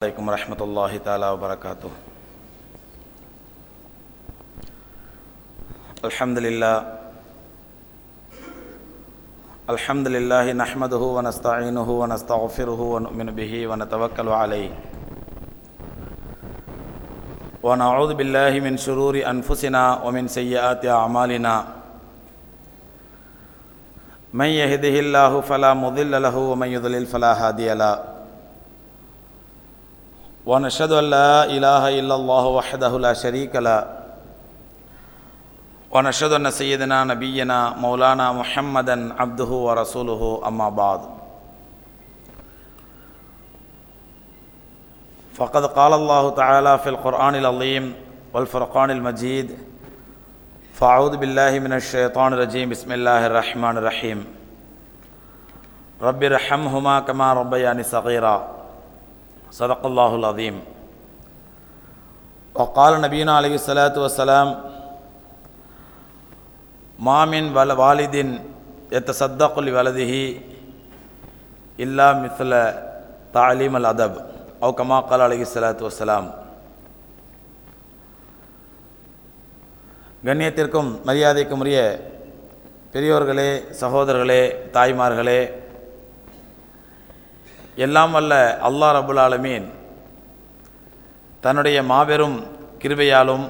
عليكم ورحمة الله تعالى وبركاته. الحمد لله. الحمد لله نحمده ونستعينه ونستغفره ونؤمن به ونتوكل عليه. ونعوذ بالله من شرور أنفسنا ومن سيئات أعمالنا. من يهده الله فلا مضل له ومن يضلل فلا هادي له. ونشهد أن لا إله إلا الله وحده لا شريك له. ونشهد أن سيدنا نبينا مولانا محمدا عبده ورسوله أما بعد. فقد قال الله تعالى في القرآن العظيم والفرقان المجيد فأعوذ بالله من الشيطان الرجيم بسم الله الرحمن الرحيم. رب ارحمهما كما ربياني صغيرا. صدق الله العظيم وقال نبينا عليه الصلاة والسلام ما من ول- والد يتصدق لولده إلا مثل تعليم الأدب أو كما قال عليه الصلاة والسلام கண்ணியத்திற்கும் மரியாதைக்கும் உரிய பெரியோர்களே சகோதரர்களே தாய்மார்களே எல்லாம் வல்ல அல்லாஹ் ரபுல் ஆலமீன். தன்னுடைய மாபெரும் கிருபையாலும்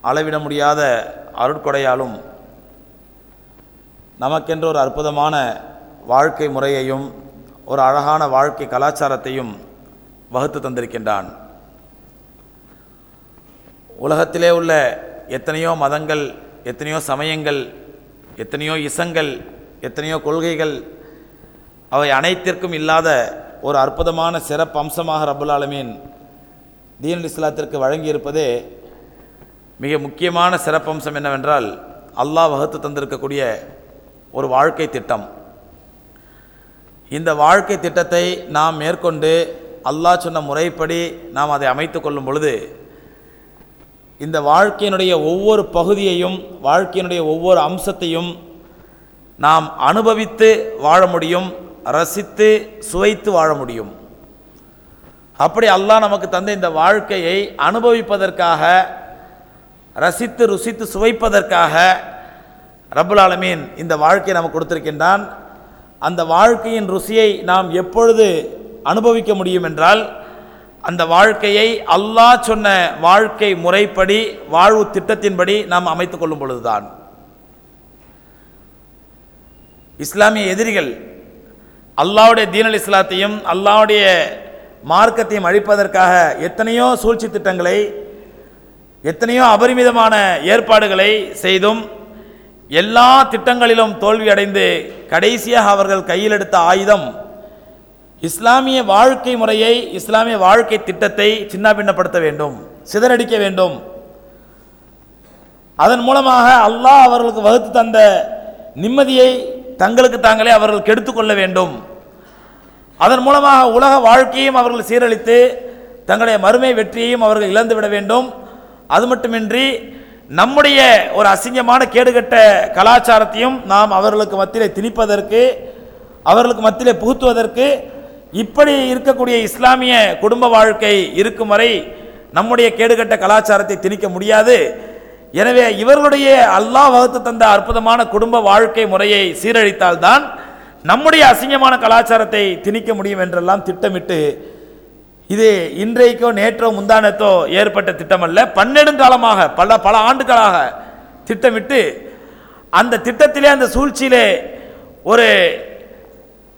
அளவிட முடியாத அருட்கொடையாலும் நமக்கென்று ஒரு அற்புதமான வாழ்க்கை முறையையும் ஒரு அழகான வாழ்க்கை கலாச்சாரத்தையும் வகுத்து தந்திருக்கின்றான். உலகத்திலே உள்ள எத்தனையோ மதங்கள் எத்தனையோ சமயங்கள் எத்தனையோ இசங்கள் எத்தனையோ கொள்கைகள் அவை அனைத்திற்கும் இல்லாத ஒரு அற்புதமான சிறப்பு அம்சமாக ரபுல் ஆலமீன் தீன் இஸ்லாத்திற்கு வழங்கியிருப்பதே மிக முக்கியமான சிறப்பம்சம் என்னவென்றால் அல்லாஹ் வகுத்து தந்திருக்கக்கூடிய ஒரு வாழ்க்கை திட்டம். இந்த வாழ்க்கை திட்டத்தை நாம் மேற்கொண்டு அல்லாஹ் சொன்ன முறைப்படி நாம் அதை அமைத்து கொள்ளும் பொழுது இந்த வாழ்க்கையினுடைய ஒவ்வொரு பகுதியையும் வாழ்க்கையினுடைய ஒவ்வொரு அம்சத்தையும் நாம் அனுபவித்து வாழ முடியும். ரசித்து சுவைத்து வாழ முடியும். அப்படி அல்லாஹ் நமக்கு தந்த இந்த வாழ்க்கையை அனுபவிப்பதற்காக ரசித்து ருசித்து சுவைப்பதற்காக ரபுல் ஆலமீன் இந்த வாழ்க்கையை நமக்கு கொடுத்திருக்கின்றான். அந்த வாழ்க்கையின் ருசியை நாம் எப்பொழுது அனுபவிக்க முடியும் என்றால் அந்த வாழ்க்கையை அல்லாஹ் சொன்ன வாழ்க்கை முறைப்படி வாழ்வு திட்டத்தின்படி நாம் அமைத்துக் கொள்ளும் பொழுதுதான். இஸ்லாமிய எதிரிகள் அல்லாவுடைய தீனல் இஸ்லாத்தையும் அல்லாவுடைய மார்க்கத்தையும் அழிப்பதற்காக எத்தனையோ சூழ்ச்சி திட்டங்களை எத்தனையோ அபரிமிதமான ஏற்பாடுகளை செய்தும் எல்லா திட்டங்களிலும் தோல்வி அடைந்து கடைசியாக அவர்கள் கையில் எடுத்த ஆயுதம் இஸ்லாமிய வாழ்க்கை முறையை இஸ்லாமிய வாழ்க்கை திட்டத்தை சின்னாபின்னப்படுத்த வேண்டும் சிதறடிக்க வேண்டும். அதன் மூலமாக அல்லாஹ் அவர்களுக்கு வகுத்து தந்த நிம்மதியை தங்களுக்கு தாங்களே அவர்கள் கெடுத்துக்கொள்ள வேண்டும். அதன் மூலமாக உலக வாழ்க்கையும் அவர்கள் சீரழித்து தங்களுடைய மறுமை வெற்றியையும் அவர்கள் இழந்து விட வேண்டும். அது மட்டுமின்றி நம்முடைய ஒரு அசிங்கமான கேடுகட்ட கலாச்சாரத்தையும் நாம் அவர்களுக்கு மத்தியிலே திணிப்பதற்கு அவர்களுக்கு மத்தியிலே புகுத்துவதற்கு இப்படி இருக்கக்கூடிய இஸ்லாமிய குடும்ப வாழ்க்கை இருக்கும் வரை நம்முடைய கேடுகட்ட கலாச்சாரத்தை திணிக்க முடியாது. எனவே இவர்களுடைய அல்லாஹ் வகுத்து தந்த அற்புதமான குடும்ப வாழ்க்கை முறையை சீரழித்தால்தான் நம்முடைய அசிங்கமான கலாச்சாரத்தை திணிக்க முடியும் என்றெல்லாம் திட்டமிட்டு இது இன்றைக்கோ நேற்றோ முந்தானத்தோ ஏற்பட்ட திட்டமல்ல. பன்னெடுங்காலமாக பல பல ஆண்டுகளாக திட்டமிட்டு அந்த திட்டத்திலே அந்த சூழ்ச்சியிலே ஒரு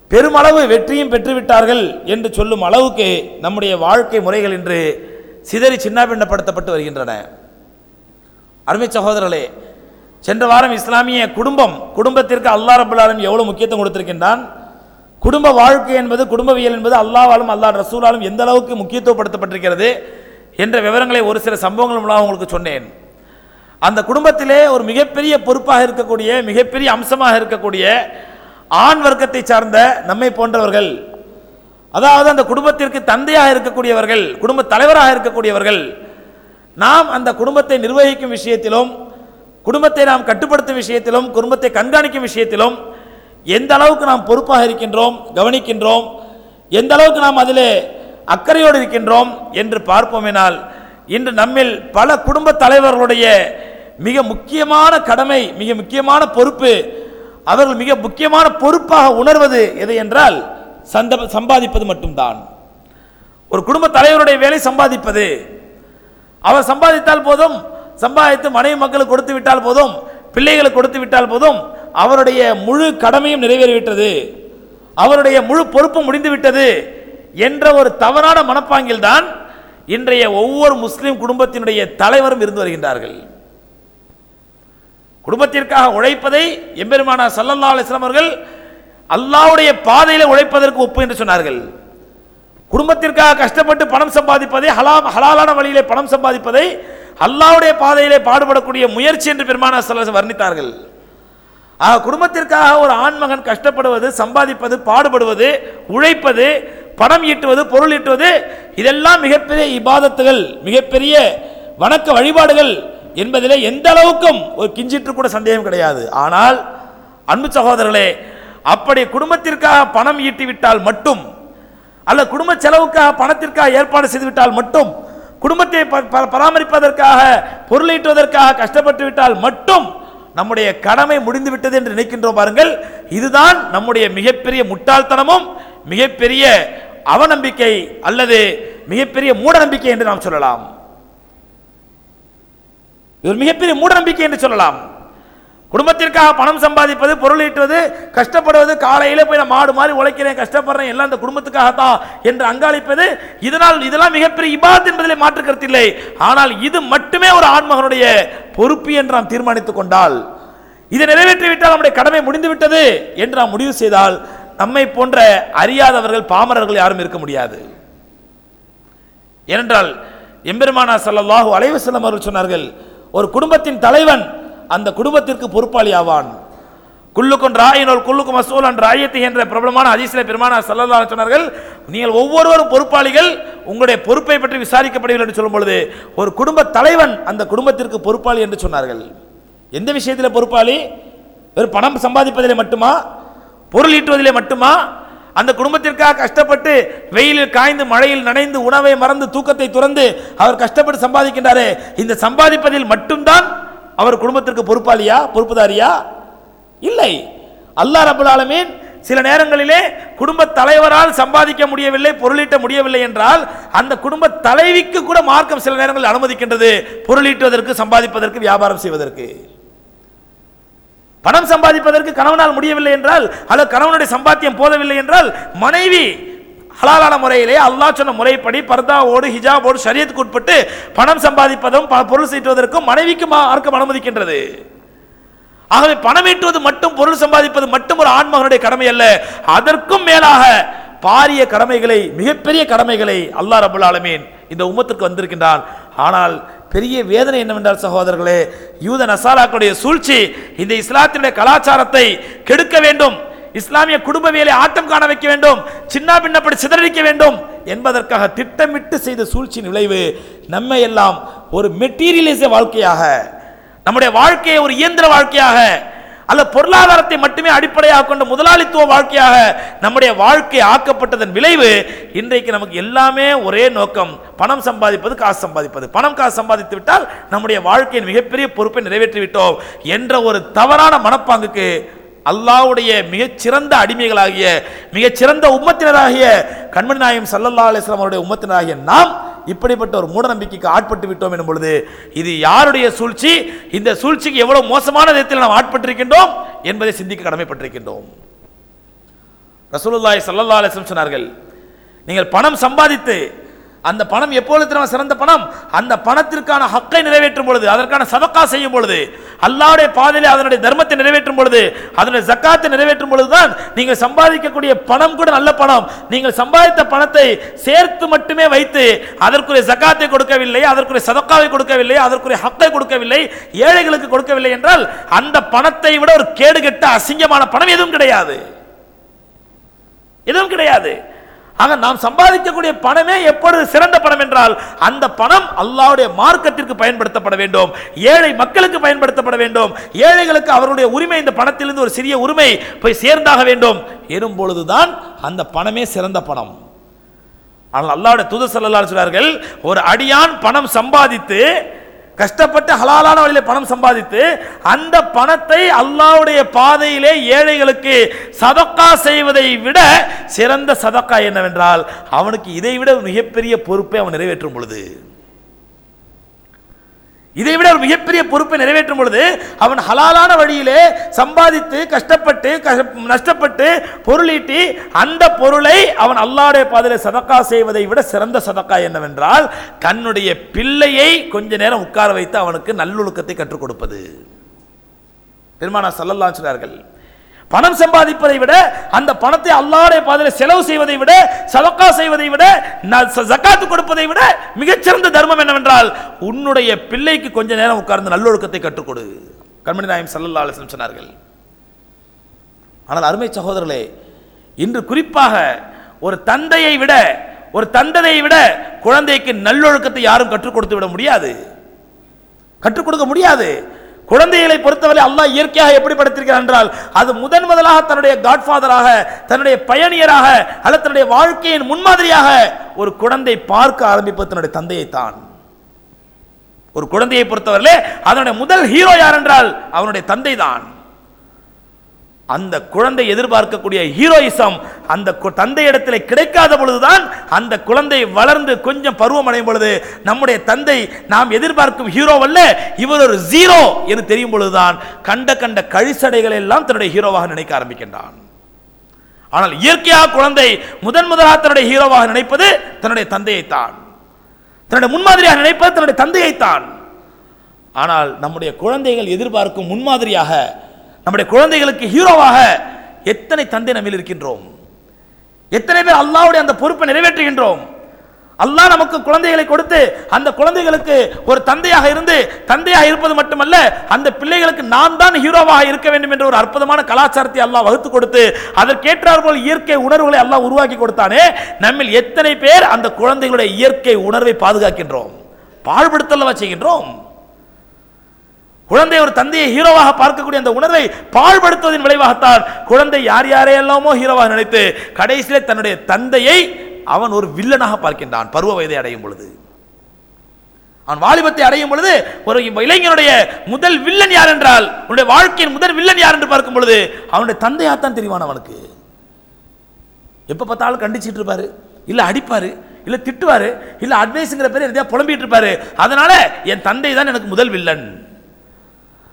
பெருமளவு வெற்றியும் பெற்றுவிட்டார்கள் என்று சொல்லும் அளவுக்கு நம்முடைய வாழ்க்கை முறைகள் இன்று சிதறி சின்னாபின்னப்படுத்தப்பட்டு வருகின்றன. அருமை சகோதரர்களே சென்ற வாரம் இஸ்லாமிய குடும்பம் குடும்பத்திற்கு அல்லா ரபுல்லாலும் எவ்வளோ முக்கியத்துவம் கொடுத்திருக்கின்றான்? குடும்ப வாழ்க்கை என்பது குடும்பவியல் என்பது அல்லாவாலும் அல்லா ரசூலாலும் எந்த அளவுக்கு முக்கியத்துவப்படுத்தப்பட்டிருக்கிறது என்ற விவரங்களை ஒரு சில சம்பவங்கள் மூலம் உங்களுக்கு சொன்னேன். அந்த குடும்பத்திலே ஒரு மிகப்பெரிய பொறுப்பாக இருக்கக்கூடிய மிகப்பெரிய அம்சமாக இருக்கக்கூடிய ஆண் வர்க்கத்தை சார்ந்த நம்மை போன்றவர்கள் அதாவது அந்த குடும்பத்திற்கு தந்தையாக இருக்கக்கூடியவர்கள் குடும்ப தலைவராக இருக்கக்கூடியவர்கள் நாம் அந்த குடும்பத்தை நிர்வகிக்கும் விஷயத்திலும் குடும்பத்தை நாம் கட்டுப்படுத்தும் விஷயத்திலும் குடும்பத்தை கண்காணிக்கும் விஷயத்திலும் எந்த அளவுக்கு நாம் பொறுப்பாக இருக்கின்றோம் கவனிக்கின்றோம் எந்த அளவுக்கு நாம் அதிலே அக்கறையோடு இருக்கின்றோம் என்று பார்ப்போமேனால் இன்று நம்மில் பல குடும்ப தலைவர்களுடைய மிக முக்கியமான கடமை மிக முக்கியமான பொறுப்பு அவர்கள் மிக முக்கியமான பொறுப்பாக உணர்வது எது என்றால் சந்த சம்பாதிப்பது மட்டும்தான். ஒரு குடும்ப தலைவருடைய வேலை சம்பாதிப்பது. அவர் சம்பாதித்தால் போதும் சம்பாதித்து மனைவி மக்களுக்கு கொடுத்து விட்டால் போதும் பிள்ளைகளுக்கு கொடுத்து விட்டால் போதும் அவருடைய முழு கடமையும் நிறைவேறிவிட்டது. அவருடைய முழு பொறுப்பும் முடிந்து விட்டது என்ற ஒரு தவறான மனப்பாங்கில் தான் இன்றைய ஒவ்வொரு முஸ்லீம் குடும்பத்தினுடைய தலைவரும் இருந்து வருகின்றார்கள். குடும்பத்திற்காக உழைப்பதை எம்பெருமானா சல்லல்லா அலிஸ்லாம் அவர்கள் அல்லாஹ்வுடைய பாதையில் உழைப்பதற்கு ஒப்பு என்று சொன்னார்கள். குடும்பத்திற்காக கஷ்டப்பட்டு பணம் சம்பாதிப்பதை ஹலா ஹலாலான வழியிலே பணம் சம்பாதிப்பதை அல்லாவுடைய பாதையிலே பாடுபடக்கூடிய முயற்சி என்று பெருமான சலசம் வர்ணித்தார்கள். ஆக குடும்பத்திற்காக ஒரு ஆண்மகன் கஷ்டப்படுவது சம்பாதிப்பது பாடுபடுவது உழைப்பது பணம் ஈட்டுவது பொருள் ஈட்டுவது இதெல்லாம் மிகப்பெரிய இபாதத்துகள் மிகப்பெரிய வணக்க வழிபாடுகள் என்பதில் எந்த அளவுக்கும் ஒரு கிஞ்சிற்று கூட சந்தேகம் கிடையாது. ஆனால் அன்பு சகோதரர்களே அப்படி குடும்பத்திற்காக பணம் ஈட்டிவிட்டால் மட்டும் அல்ல குடும்ப செலவுக்காக பணத்திற்காக ஏற்பாடு செய்துவிட்டால் மட்டும் குடும்பத்தை ப- ப- பராமரிப்பதற்காக பொருளீட்டுவதற்காக கஷ்டப்பட்டு விட்டால் மட்டும் நம்முடைய கடமை முடிந்து விட்டது என்று நினைக்கின்றோம் பாருங்கள். இதுதான் நம்முடைய மிகப்பெரிய முட்டாள்தனமும் மிகப்பெரிய அவநம்பிக்கை அல்லது மிகப்பெரிய மூட நம்பிக்கை என்று நாம் சொல்லலாம். இது ஒரு மிகப்பெரிய மூடநம்பிக்கை என்று சொல்லலாம். குடும்பத்திற்காக பணம் சம்பாதிப்பது பொருள் ஈட்டுவது கஷ்டப்படுவது காலையில் போய் நான் மாடு மாதிரி உழைக்கிறேன் கஷ்டப்படுறேன் எல்லாம் அந்த குடும்பத்துக்காகத்தான் என்று அங்காளிப்பது இதனால் இதெல்லாம் மிகப்பெரிய இபாத் என்பதிலே மாற்று கருத்தில்லை ஆனால் இது மட்டுமே ஒரு ஆன்மகனுடைய பொறுப்பு என்று நாம் தீர்மானித்துக் கொண்டால் இதை நிறைவேற்றிவிட்டால் நம்முடைய கடமை முடிந்துவிட்டது என்று நாம் முடிவு செய்தால் நம்மை போன்ற அறியாதவர்கள் பாமரர்கள் யாரும் இருக்க முடியாது. ஏனென்றால் எம்பெருமானா சல்லாஹூ அலைவசல்லம் அவர்கள் சொன்னார்கள் ஒரு குடும்பத்தின் தலைவன் அந்த குடும்பத்திற்கு பொறுப்பாளி ஆவான். குள்ளுக்கும் ராயினோல் குல்லுக்கும் மசூலன் ராயத்தை என்ற பிரபலமான அதிசய பெருமான ஸல்லல்லாஹு சொன்னார்கள் நீங்கள் ஒவ்வொருவரும் பொறுப்பாளிகள் உங்களுடைய பொறுப்பை பற்றி விசாரிக்கப்படுவீர்கள் என்று சொல்லும் பொழுது ஒரு குடும்ப தலைவன் அந்த குடும்பத்திற்கு பொறுப்பாளி என்று சொன்னார்கள். எந்த விஷயத்தில் பொறுப்பாளி? வெறும் பணம் சம்பாதிப்பதிலே மட்டுமா? பொருள் ஈட்டுவதிலே மட்டுமா? அந்த குடும்பத்திற்காக கஷ்டப்பட்டு வெயிலில் காய்ந்து மழையில் நனைந்து உணவை மறந்து தூக்கத்தை துறந்து அவர் கஷ்டப்பட்டு சம்பாதிக்கின்றாரே இந்த சம்பாதிப்பதில் மட்டும்தான் அவர் குடும்பத்திற்கு பொறுப்பாளியா? பொறுப்புதாரியா? இல்லை. அல்லாஹ் ரபுல் ஆலமீன் சில நேரங்களிலே குடும்ப தலைவரால் சம்பாதிக்க முடியவில்லை பொருளீட்ட முடியவில்லை என்றால் அந்த குடும்ப தலைவிக்கு கூட மார்க்கம் சில நேரங்களில் அனுமதிக்கின்றது. பொருளீட்டுவதற்கு சம்பாதிப்பதற்கு வியாபாரம் செய்வதற்கு. பணம் சம்பாதிப்பதற்கு கணவனால் முடியவில்லை என்றால் அல்லது கணவனுடைய சம்பாத்தியம் போதவில்லை என்றால் மனைவி ஹலாலான முறையிலே அல்லாஹ் சொன்ன முறைப்படி பர்தாவோடு ஹிஜாபோடு சரியத்துக்கு உட்பட்டு பணம் சம்பாதிப்பதும் பொருள் சீட்டுவதற்கும் மனைவிக்கு மார்க்கம் அனுமதிக்கின்றது ஆகவே பணம் ஈட்டுவது மட்டும் பொருள் சம்பாதிப்பது மட்டும் ஒரு ஆண்மகனுடைய கடமை அல்ல. அதற்கும் மேலாக பாரிய கடமைகளை மிகப்பெரிய கடமைகளை அல்லாஹ் ரபுல் ஆலமீன் இந்த உம்மத்திற்கு வந்திருக்கின்றான். ஆனால் பெரிய வேதனை என்னவென்றால் சகோதரர்களே யூத நசாலாக்களுடைய சூழ்ச்சி இந்த இஸ்லாத்தினுடைய கலாச்சாரத்தை கெடுக்க வேண்டும். இஸ்லாமிய குடும்ப வேலை ஆட்டம் காண வைக்க வேண்டும் சின்ன பின்னப்படி சிதறடிக்க வேண்டும் என்பதற்காக திட்டமிட்டு செய்த சூழ்ச்சியின் விளைவு நம்மை எல்லாம் ஒரு மெட்டீரியலிச வாழ்க்கையாக நம்முடைய வாழ்க்கையை ஒரு இயந்திர வாழ்க்கையாக அல்ல பொருளாதாரத்தை மட்டுமே அடிப்படையாக கொண்ட முதலாளித்துவ வாழ்க்கையாக நம்முடைய வாழ்க்கை ஆக்கப்பட்டதன் விளைவு இன்றைக்கு நமக்கு எல்லாமே ஒரே நோக்கம் பணம் சம்பாதிப்பது காசு சம்பாதிப்பது. பணம் காசு சம்பாதித்து விட்டால் நம்முடைய வாழ்க்கையின் மிகப்பெரிய பொறுப்பை நிறைவேற்றி விட்டோம் என்ற ஒரு தவறான மனப்பாங்குக்கு அல்லாஹ்வுடைய மிகச்சிறந்த அடிமைகளாகிய மிகச்சிறந்த உம்மத்தினராகிய கண்மணி நாயம் சல்லல்லா அலிஸ்லாம் அவருடைய உம்மத்தினராகிய நாம் இப்படிப்பட்ட ஒரு மூடநம்பிக்கைக்கு ஆட்பட்டு விட்டோம் எனும் பொழுது இது யாருடைய சூழ்ச்சி? இந்த சூழ்ச்சிக்கு எவ்வளவு மோசமான விதத்தில் நாம் ஆட்பட்டிருக்கின்றோம் என்பதை சிந்திக்க கடமைப்பட்டிருக்கின்றோம். ரசூலுல்லாய் சல்லல்லா அலிஸ்லம் சொன்னார்கள் நீங்கள் பணம் சம்பாதித்து அந்த பணம் எப்பொழுது சிறந்த பணம்? அந்த பணத்திற்கான ஹக்கை நிறைவேற்றும் பொழுது அதற்கான சதக்கா செய்யும் பொழுது அல்லாவுடைய பாதையிலே அதனுடைய தர்மத்தை நிறைவேற்றும் பொழுது அதனுடைய ஜக்காத்தை நிறைவேற்றும் பொழுதுதான் நீங்கள் சம்பாதிக்கக்கூடிய பணம் கூட நல்ல பணம். நீங்கள் சம்பாதித்த பணத்தை சேர்த்து மட்டுமே வைத்து அதற்குரிய ஜக்காத்தை கொடுக்கவில்லை அதற்குரிய சதக்காவை கொடுக்கவில்லை அதற்குரிய ஹக்கை கொடுக்கவில்லை ஏழைகளுக்கு கொடுக்கவில்லை என்றால் அந்த பணத்தை விட ஒரு கேடுகெட்ட அசிங்கமான பணம் எதுவும் கிடையாது. எதுவும் கிடையாது. ஆக நாம் சம்பாதிக்கக்கூடிய பணமே எப்பொழுது சிறந்த பணம் என்றால் அந்த பணம் அல்லாவுடைய மார்க்கத்திற்கு பயன்படுத்தப்பட வேண்டும். ஏழை மக்களுக்கு பயன்படுத்தப்பட வேண்டும். ஏழைகளுக்கு அவருடைய உரிமை இந்த பணத்திலிருந்து ஒரு சிறிய உரிமை போய் சேர்ந்தாக வேண்டும். எனும் பொழுதுதான் அந்த பணமே சிறந்த பணம். ஆனால் அல்லாவுடைய தூதர் ஸல்லல்லாஹு ஒரு அடியான் பணம் சம்பாதித்து கஷ்டப்பட்டு ஹலாலான வழியில் பணம் சம்பாதித்து அந்த பணத்தை அல்லாவுடைய பாதையிலே ஏழைகளுக்கு சதக்கா செய்வதை விட சிறந்த சதக்கா என்னவென்றால் அவனுக்கு இதை விட மிகப்பெரிய பொறுப்பை அவன் நிறைவேற்றும் பொழுது. இதை விட ஒரு மிகப்பெரிய பொறுப்பை நிறைவேற்றும் பொழுது அவன் ஹலாலான வழியிலே சம்பாதித்து கஷ்டப்பட்டு நஷ்டப்பட்டு பொருளீட்டி அந்த பொருளை அவன் அல்லாடைய பாதையில் சதக்கா செய்வதை விட சிறந்த சதக்கா என்னவென்றால் தன்னுடைய பிள்ளையை கொஞ்ச நேரம் உட்கார வைத்து அவனுக்கு நல்லொழுக்கத்தை கற்றுக் கொடுப்பது. பெருமானா சொல்லலாம் சொன்னார்கள் பணம் சம்பாதிப்பதை விட அந்த பணத்தை அல்லாடைய பாதையில் செலவு செய்வதை விட சதக்கா செய்வதை விட ந- ச- ஜக்காத்து கொடுப்பதை விட மிகச்சிறந்த தர்மம் என்னவென்றால் உன்னுடைய பிள்ளைக்கு கொஞ்ச நேரம் உட்கார்ந்து நல்லொழுக்கத்தை கற்றுக் கொடு கண்மணி நாயம் சல்லல்லா அலைஹி சொன்னார்கள். ஆனால் அருமை சகோதரர்களே இன்று குறிப்பாக ஒரு தந்தையை விட ஒரு தந்தையை விட குழந்தைக்கு நல்லொழுக்கத்தை யாரும் கற்றுக் கொடுத்து விட முடியாது. கற்றுக் கொடுக்க முடியாது. குழந்தைகளை பொறுத்தவரை அல்லாஹ் இயற்கையாக எப்படி படைத்திருக்கிறார் என்றால் அது முதன் முதலாக தன்னுடைய காட்ஃபாதராக தன்னுடைய பயணியராக அல்லது தன்னுடைய வாழ்க்கையின் முன்மாதிரியாக ஒரு குழந்தை பார்க்க ஆரம்பிப்பது தன்னுடைய தந்தையை தான் ஒரு குழந்தையை பொறுத்தவரையிலே அதனுடைய முதல் ஹீரோ யார் என்றால் அவனுடைய தந்தை தான் அந்த குழந்தை எதிர்பார்க்கக்கூடிய ஹீரோயிசம் அந்த கு- தந்தையிடத்தில் கிடைக்காத பொழுதுதான் அந்த குழந்தை வளர்ந்து கொஞ்சம் பருவமடையும் பொழுது நம்முடைய தந்தை நாம் எதிர்பார்க்கும் ஹீரோவல்ல இவர் ஒரு ஜீரோ என்று தெரியும் பொழுதுதான் கண்ட கண்ட கழிசடைகளை எல்லாம் தன்னுடைய ஹீரோவாக நினைக்க ஆரம்பிக்கின்றான். ஆனால் இயற்கையாக குழந்தை முதன் முதலாக தன்னுடைய ஹீரோவாக நினைப்பது தன்னுடைய தந்தையைத்தான். தன்னுடைய முன்மாதிரியாக நினைப்பது தன்னுடைய தந்தையைத்தான். ஆனால் நம்முடைய குழந்தைகள் எதிர்பார்க்கும் முன்மாதிரியாக நம்முடைய குழந்தைகளுக்கு ஹீரோவாக எத்தனை தந்தை நம்மில் இருக்கின்றோம்? எத்தனை பேர் அல்லாவுடைய அந்த பொறுப்பை நிறைவேற்றுகின்றோம்? அல்லாஹ் நமக்கு குழந்தைகளை கொடுத்து அந்த குழந்தைகளுக்கு ஒரு தந்தையாக இருந்து தந்தையாக இருப்பது மட்டுமல்ல அந்த பிள்ளைகளுக்கு நாம் தான் ஹீரோவாக இருக்க வேண்டும் என்ற ஒரு அற்புதமான கலாச்சாரத்தை அல்லாஹ் வகுத்து கொடுத்து அதற்கேற்றாற்போல் இயற்கை உணர்வுகளை அல்லாஹ் உருவாக்கி கொடுத்தானே நம்மில் எத்தனை பேர் அந்த குழந்தைகளுடைய இயற்கை உணர்வை பாதுகாக்கின்றோம்? பாழ்படுத்தல்லவா செய்கின்றோம்? குழந்தை ஒரு தந்தையை ஹீரோவாக பார்க்கக்கூடிய அந்த உணர்வை பாழ்படுத்துவதன் விளைவாகத்தான் குழந்தை யார் யாரையெல்லாமோ ஹீரோவாக நினைத்து கடைசியிலே தன்னுடைய தந்தையை அவன் ஒரு வில்லனாக பார்க்கின்றான். பருவ வயதை அடையும் பொழுது. அவன் வாலிபத்தை அடையும் பொழுது ஒரு இளைஞனுடைய முதல் வில்லன் யார் என்றால் உன்னுடைய வாழ்க்கையின் முதல் வில்லன் யார் என்று பார்க்கும் பொழுது அவனுடைய தந்தையாகத்தான் தெரிவான் அவனுக்கு? எப்போ பார்த்தாலும் கண்டிச்சிட்டு இருப்பாரு. இல்லை அடிப்பார் இல்லை திட்டுவார் இல்லை அட்வைஸுங்கிற பேர் எதையா புலம்பிட்டு இருப்பாரு. அதனால என் தந்தை தான் எனக்கு முதல் வில்லன்.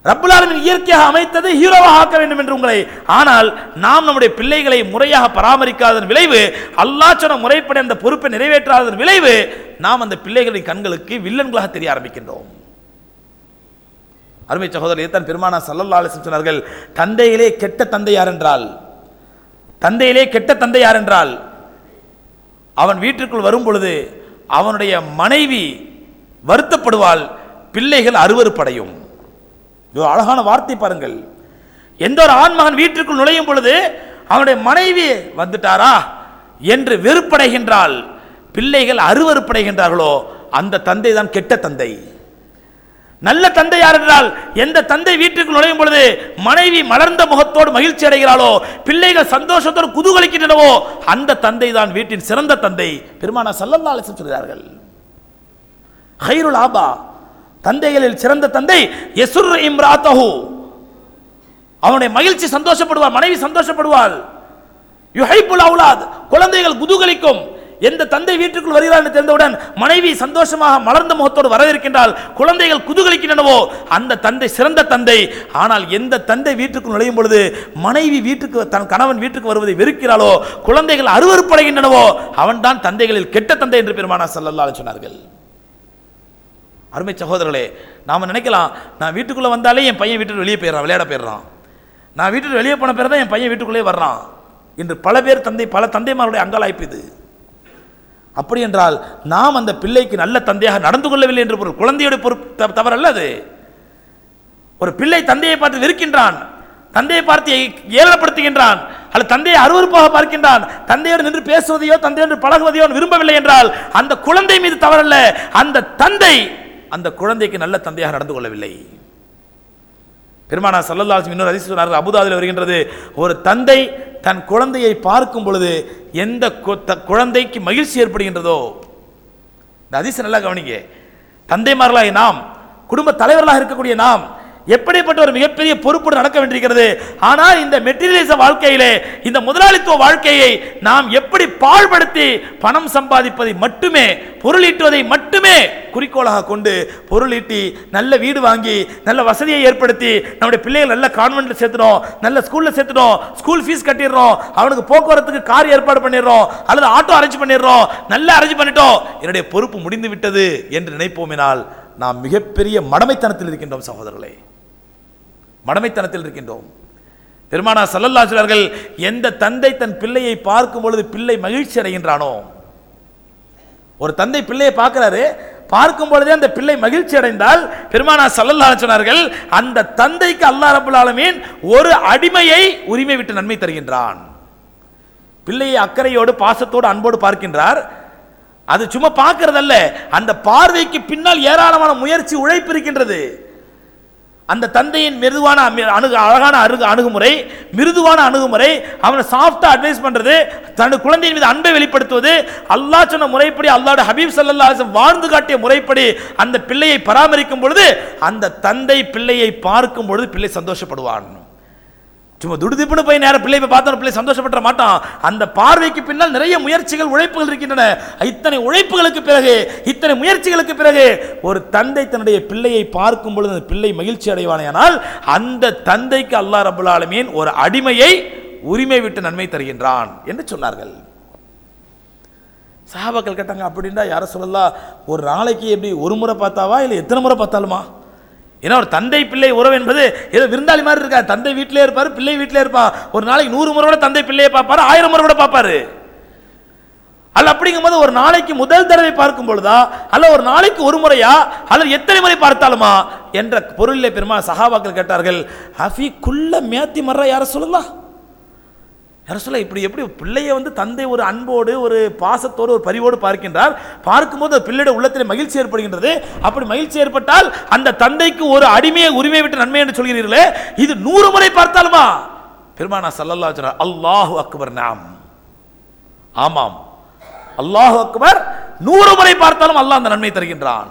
ரப்புல் இயற்கையாக அமைத்தது ஹீரோவாக ஆக்க வேண்டும் என்று உங்களை ஆனால் நாம் நம்முடைய பிள்ளைகளை முறையாக பராமரிக்காததன் விளைவு அல்லா சொன்ன முறைப்படி அந்த பொறுப்பை நிறைவேற்றாததன் விளைவு நாம் அந்த பிள்ளைகளின் கண்களுக்கு வில்லன்களாக தெரிய ஆரம்பிக்கின்றோம். அருமை சகோதரர் தான் பெருமானா சல்லல்லா அலிஸ்லம் சொன்னார்கள் தந்தையிலே கெட்ட தந்தை யார் என்றால் தந்தையிலே கெட்ட தந்தை யார் என்றால் அவன் வீட்டிற்குள் வரும் பொழுது அவனுடைய மனைவி வருத்தப்படுவாள் பிள்ளைகள் அருவருப்படையும். ஒரு அழகான வார்த்தை பாருங்கள். எந்த ஒரு ஆண்மகன் வீட்டிற்குள் நுழையும் பொழுது அவனுடைய மனைவி வந்துட்டாரா என்று வெறுப்படைகின்றால் பிள்ளைகள் அருவருப்படைகின்றார்களோ அந்த தந்தை தான் கெட்ட தந்தை. நல்ல தந்தை யார் என்றால் எந்த தந்தை வீட்டுக்கு நுழையும் பொழுது மனைவி மலர்ந்த முகத்தோடு மகிழ்ச்சி அடைகிறாளோ பிள்ளைகள் சந்தோஷத்தோடு குதூகலிக்கின்றனவோ அந்த தந்தை தான் வீட்டின் சிறந்த தந்தை. பெருமானா சல்லல்லா அலிஸ்லம் சொல்கிறார்கள். ஹைருல் ஆபா தந்தைகளில் சிறந்த தந்தை எசுர் இம்ராத்தஹு. அவனுடைய மகிழ்ச்சி சந்தோஷப்படுவார் மனைவி சந்தோஷப்படுவாள். யுஹைபுல் அவுலாத் குழந்தைகள் குதூகலிக்கும். எந்த தந்தை வீட்டுக்குள் வருகிறார் என்று தெரிந்தவுடன் மனைவி சந்தோஷமாக மலர்ந்த முகத்தோடு வரவிருக்கின்றால் குழந்தைகள் குதூகலிக்கின்றனவோ? அந்த தந்தை சிறந்த தந்தை. ஆனால் எந்த தந்தை வீட்டுக்குள் நுழையும் பொழுது மனைவி வீட்டுக்கு தன் கணவன் வீட்டுக்கு வருவதை வெறுக்கிறாளோ? குழந்தைகள் அருவருப்படைகின்றனவோ? அவன்தான் தந்தைகளில் கெட்ட தந்தை என்று பெருமானா சல்லல்லாஹு சொன்னார்கள். அருமை சகோதரர்களே நாம் நினைக்கலாம் நான் வீட்டுக்குள்ளே வந்தாலே என் பையன் வீட்டுக்கு வெளியே போயிடுறான் விளையாட போயிடுறான். நான் வீட்டுக்கு வெளியே போன பிறகு தான் என் பையன் வீட்டுக்குள்ளே வர்றான். இன்று பல பேர் தந்தை பல தந்தைமாருடைய அங்கலாய்ப்பு இது. அப்படி என்றால் நாம் அந்த பிள்ளைக்கு நல்ல தந்தையாக நடந்து கொள்ளவில்லை என்று பொருள் குழந்தையோட பொறுப்பு த- தவறல்ல அது. ஒரு பிள்ளை தந்தையை பார்த்து வெறுக்கின்றான் தந்தையை பார்த்து ஏ- ஏளனப்படுத்துகின்றான் அல்லது தந்தையை அருவருப்பாக பார்க்கின்றான் தந்தையோடு நின்று பேசுவதையோ தந்தையோடு பழகுவதையோ விரும்பவில்லை என்றால் அந்த குழந்தை மீது தவறல்ல அந்த தந்தை அந்த குழந்தைக்கு நல்ல தந்தையாக நடந்து கொள்ளவில்லை. பெருமானா சல்லல்லாஹு இன்னொரு அதிசி சொன்னார்கள் அபுதாதில் வருகின்றது ஒரு தந்தை தன் குழந்தையை பார்க்கும் பொழுது எந்த குழந்தைக்கு மகிழ்ச்சி ஏற்படுகின்றதோ இந்த அதிசயம் நல்லா கவனிங்க. தந்தைமார்களாக நாம் குடும்ப தலைவர்களாக இருக்கக்கூடிய நாம் எப்படிப்பட்ட ஒரு மிகப்பெரிய பொறுப்பு நடக்க வேண்டியிருக்கிறது? ஆனால் இந்த மெட்டீரியலிச வாழ்க்கையிலே இந்த முதலாளித்துவ வாழ்க்கையை நாம் எப்படி பாழ்படுத்தி பணம் சம்பாதிப்பதை மட்டுமே பொருளீட்டுவதை மட்டுமே குறிக்கோளாக கொண்டு பொருளீட்டி நல்ல வீடு வாங்கி நல்ல வசதியை ஏற்படுத்தி நம்முடைய பிள்ளைகள் நல்ல கான்வென்ட்ல சேர்த்துறோம் நல்ல ஸ்கூல்ல சேர்த்துறோம் ஸ்கூல் ஃபீஸ் கட்டிடுறோம் அவனுக்கு போக்குவரத்துக்கு கார் ஏற்பாடு பண்ணிடுறோம் அல்லது ஆட்டோ அரேஞ்ச் பண்ணிடுறோம் நல்லா அரேஞ்ச் பண்ணிட்டோம். என்னுடைய பொறுப்பு முடிந்து விட்டது என்று நினைப்போமினால் நாம் மிகப்பெரிய மடமைத்தனத்தில் இருக்கின்றோம் சகோதரர்களே. மடமைத்தனத்தில் இருக்கின்றோம். பெருமானா சல்லல்லாஹு எந்த தந்தை தன் பிள்ளையை பார்க்கும் பொழுது பிள்ளை மகிழ்ச்சி அடைகின்றானோ? ஒரு தந்தை பிள்ளையை பார்க்கிறாரு பார்க்கும் பொழுதே அந்த பிள்ளை மகிழ்ச்சி அடைந்தால் பெருமானா சல்லல்லா சொன்னார்கள் அந்த தந்தைக்கு அல்லா ரப்பல் ஆலமீன் ஒரு அடிமையை உரிமை விட்டு நன்மை தருகின்றான். பிள்ளையை அக்கறையோடு பாசத்தோடு அன்போடு பார்க்கின்றார். அது சும்மா பார்க்கறதல்ல அந்த பார்வைக்கு பின்னால் ஏராளமான முயற்சி உழைப்பு இருக்கின்றது. அந்த தந்தையின் மிருதுவான அணுகு அழகான அருகு அணுகுமுறை மிருதுவான அணுகுமுறை அவனை சாஃப்டாக அட்வைஸ் பண்ணுறது தனது குழந்தையின் மீது அன்பை வெளிப்படுத்துவது அல்லாஹ் சொன்ன முறைப்படி அல்லாட ஹபீப் சல்லா வாழ்ந்து காட்டிய முறைப்படி அந்த பிள்ளையை பராமரிக்கும் பொழுது அந்த தந்தை பிள்ளையை பார்க்கும் பொழுது பிள்ளை சந்தோஷப்படுவான். சும்மா துடுதிப்புன்னு போய் நேரம் பிள்ளை போய் பார்த்தா பிள்ளை சந்தோஷப்பட மாட்டான். அந்த பார்வைக்கு பின்னால் நிறைய முயற்சிகள் உழைப்புகள் இருக்கின்றன. இத்தனை உழைப்புகளுக்கு பிறகு இத்தனை முயற்சிகளுக்கு பிறகு ஒரு தந்தை தன்னுடைய பிள்ளையை பார்க்கும் பொழுது அந்த பிள்ளை மகிழ்ச்சி அடைவானேயானால் அந்த தந்தைக்கு அல்லாஹ் ரபுல் ஆலமீன் ஒரு அடிமையை உரிமை விட்டு நன்மை தருகின்றான் என்று சொன்னார்கள். சஹாபாக்கள் கேட்டாங்க அப்படின்னா யாரை சொல்லலாம் ஒரு நாளைக்கு எப்படி ஒரு முறை பார்த்தாவா? இல்லை எத்தனை முறை பார்த்தாலுமா? ஏன்னா ஒரு தந்தை பிள்ளை உறவு என்பது ஏதோ விருந்தாளி மாதிரி இருக்கா தந்தை வீட்டிலே இருப்பார் பிள்ளை வீட்டிலே இருப்பார் ஒரு நாளைக்கு நூறு முறை கூட தந்தை பிள்ளையை பார்ப்பாரு ஆயிரம் முறை கூட பார்ப்பாரு. அல்ல அப்படிங்கும்போது ஒரு நாளைக்கு முதல் தடவை பார்க்கும் பொழுதா அல்ல ஒரு நாளைக்கு ஒரு முறையா அல்லது எத்தனை முறை பார்த்தாலுமா என்ற பொருளிலே பெருமா சகாபாக்கள் கேட்டார்கள் ஹஃபி குள்ள மேத்தி மர்ற யார சொல்லலாம் யாரும் சொல்ல இப்படி எப்படி பிள்ளையை வந்து தந்தை ஒரு அன்போடு ஒரு பாசத்தோடு ஒரு பரிவோடு பார்க்கின்றார்? பார்க்கும்போது அந்த பிள்ளையோட உள்ளத்தில் மகிழ்ச்சி ஏற்படுகின்றது. அப்படி மகிழ்ச்சி ஏற்பட்டால் அந்த தந்தைக்கு ஒரு அடிமையை உரிமை விட்டு நன்மை என்று சொல்கிறீர்களே இது நூறு முறை பார்த்தாலுமா? பெருமானா சல்லல்லா சொன்னார் அல்லாஹு அக்பர் நாம். ஆமாம். அல்லாஹு அக்பர் நூறு முறை பார்த்தாலும் அல்லாஹ் அந்த நன்மை தருகின்றான்.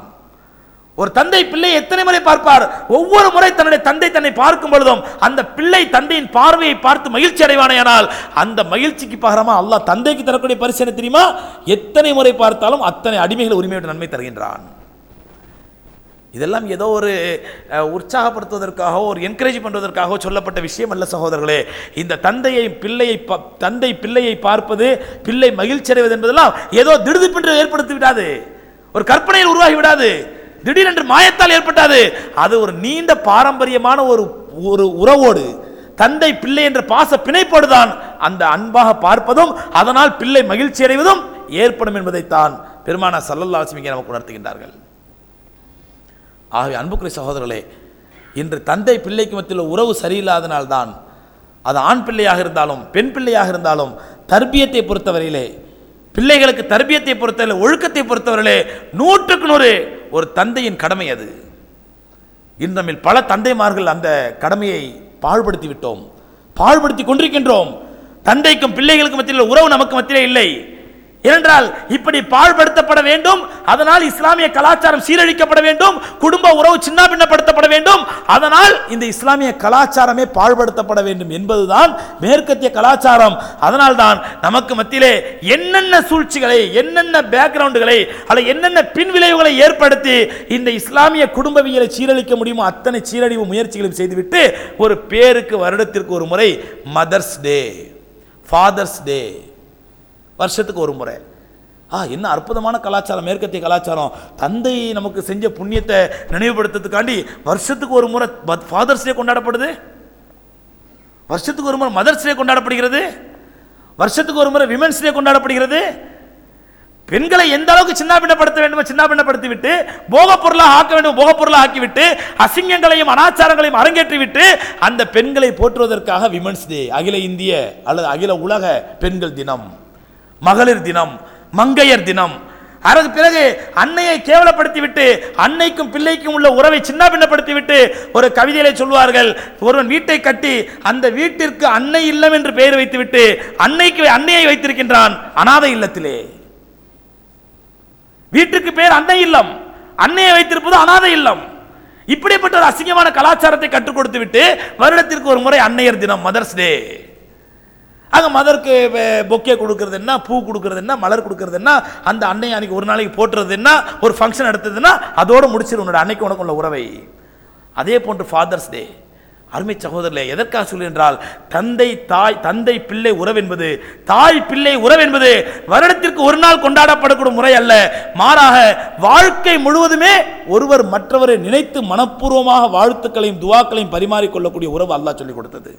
ஒரு தந்தை பிள்ளை எத்தனை முறை பார்ப்பார்? ஒவ்வொரு முறை தன்னுடைய தந்தை தன்னை பார்க்கும் பொழுதும் அந்த பிள்ளை தந்தையின் பார்வையை பார்த்து மகிழ்ச்சி அடைவானேயானால் அந்த மகிழ்ச்சிக்கு பகரமா அல்லாஹ் தந்தைக்கு தரக்கூடிய பரிசு தெரியுமா? எத்தனை முறை பார்த்தாலும் அத்தனை அடிமைகள் உரிமையோட நன்மை தருகின்றான். இதெல்லாம் ஏதோ ஒரு உற்சாகப்படுத்துவதற்காகவோ உற்சாகப்படுத்துவதற்காக ஒரு என்கரேஜ் பண்ணுவதற்காக சொல்லப்பட்ட விஷயம் அல்ல சகோதரர்களே. இந்த தந்தையை பிள்ளையை தந்தை பிள்ளையை பார்ப்பது பிள்ளை மகிழ்ச்சி அடைவது என்பதெல்லாம் ஏதோ திடுதிப்பென்று ஏற்படுத்தி விடாது. ஒரு கற்பனையில் உருவாகி விடாது. திடீரென்று மாயத்தால் ஏற்பட்டாது. அது ஒரு நீண்ட பாரம்பரியமான ஒரு ஒரு உறவோடு தந்தை பிள்ளை என்ற பாச பிணைப்போடுதான் அந்த அன்பாக பார்ப்பதும் அதனால் பிள்ளை மகிழ்ச்சி அடைவதும் ஏற்படும் என்பதைத்தான் பெருமான சல்லல்லா சிமிங்க நமக்கு உணர்த்துகின்றார்கள். ஆகவே அன்புக்குரிய சகோதரர்களே இன்று தந்தை பிள்ளைக்கு மத்தியில் உறவு சரியில்லாதனால்தான் அது ஆண் பிள்ளையாக இருந்தாலும் பெண் பிள்ளையாக இருந்தாலும் தர்பியத்தை பொறுத்தவரையிலே பிள்ளைகளுக்கு தர்பியத்தை பொறுத்தவரை ஒழுக்கத்தை பொறுத்தவர்களே நூற்றுக்கு நூறு ஒரு தந்தையின் கடமை அது. இன்றமில் பல தந்தைமார்கள் அந்த கடமையை பாழ்படுத்தி விட்டோம் பாழ்படுத்தி கொண்டிருக்கின்றோம். தந்தைக்கும் பிள்ளைகளுக்கும் மத்தியில் உறவு நமக்கு மத்தியிலே இல்லை. ஏனென்றால் இப்படி பாழ்படுத்தப்பட வேண்டும் அதனால் இஸ்லாமிய கலாச்சாரம் சீரழிக்கப்பட வேண்டும் குடும்ப உறவு சின்னாபின்னப்படுத்தப்பட வேண்டும் அதனால் இந்த இஸ்லாமிய கலாச்சாரமே பாழ்படுத்தப்பட வேண்டும் என்பதுதான் மேற்கத்திய கலாச்சாரம். அதனால்தான் நமக்கு மத்தியிலே என்னென்ன சூழ்ச்சிகளை என்னென்ன பேக்ரவுண்டுகளை அல்ல என்னென்ன பின்விளைவுகளை ஏற்படுத்தி இந்த இஸ்லாமிய குடும்பவியலை சீரழிக்க முடியுமோ அத்தனை சீரழிவு முயற்சிகளும் செய்துவிட்டு ஒரு பேருக்கு வருடத்திற்கு ஒரு முறை மதர்ஸ் டே ஃபாதர்ஸ் டே. வருஷத்துக்கு ஒரு முறை. ஆ என்ன அற்புதமான கலாச்சாரம் மேற்கத்திய கலாச்சாரம். தந்தை நமக்கு செஞ்ச புண்ணியத்தை நினைவுபடுத்துறதுக்காண்டி வருஷத்துக்கு ஒரு முறை ஃபாதர்ஸ் டே கொண்டாடப்படுது? வருஷத்துக்கு ஒரு முறை மதர்ஸ் டே கொண்டாடப்படுகிறது? வருஷத்துக்கு ஒரு முறை விமென்ஸ் டே கொண்டாடப்படுகிறது? பெண்களை எந்த அளவுக்கு சின்னாபின்னப்படுத்த வேண்டுமோ சின்னாபின்னப்படுத்தி விட்டு போகப் பொருளாக ஆக்க வேண்டும் போகப் பொருளாக ஆக்கிவிட்டு அசிங்கங்களையும் அனாச்சாரங்களையும் அரங்கேற்றி விட்டு அந்த பெண்களை போற்றுவதற்காக விமன்ஸ் டே அகில இந்திய அல்லது அகில உலக பெண்கள் தினம். மகளிர் தினம் மங்கையர் தினம். அதற்கு பிறகு அன்னையை கேவலப்படுத்தி விட்டு அன்னைக்கும் பிள்ளைக்கும் உள்ள உறவை சின்ன பின்னப்படுத்தி விட்டு ஒரு கவிதையிலே சொல்வார்கள் ஒருவன் வீட்டை கட்டி அந்த வீட்டிற்கு அன்னை இல்லம் என்று பெயர் வைத்துவிட்டு அன்னைக்கு அன்னையை வைத்திருக்கின்றான். அனாதை இல்லத்திலே. வீட்டுக்கு பேர் அன்னை இல்லம். அன்னையை வைத்திருப்பது அனாதை இல்லம். இப்படிப்பட்ட ஒரு அசிங்கமான கலாச்சாரத்தை கற்றுக் கொடுத்து விட்டு வருடத்திற்கு ஒரு முறை அன்னையர் தினம் மதர்ஸ் டே. ஆக மதருக்கு பொக்கே கொடுக்கறது என்ன? பூ கொடுக்கறது என்ன? மலர் கொடுக்கறது என்ன? அந்த அன்னை அன்னைக்கு ஒரு நாளைக்கு போட்டுறது என்ன? ஒரு ஃபங்க்ஷன் எடுத்ததுன்னா அதோடு முடிச்சிடும் உன்னோட அன்னைக்கு உனக்கு உள்ள உறவை. அதே போன்று ஃபாதர்ஸ் டே அருமை சகோதரர்களே எதற்காக சொல்கின்றால் தந்தை தாய் தந்தை பிள்ளை உறவு என்பது தாய் பிள்ளை உறவு என்பது வருடத்திற்கு ஒரு நாள் கொண்டாடப்படக்கூடிய முறை அல்ல. மாறாக வாழ்க்கை முழுவதுமே ஒருவர் மற்றவரை நினைத்து மனப்பூர்வமாக வாழ்த்துக்களையும் துவாக்களையும் பரிமாறிக்கொள்ளக்கூடிய உறவு அல்லாஹ் சொல்லிக் கொடுத்தது.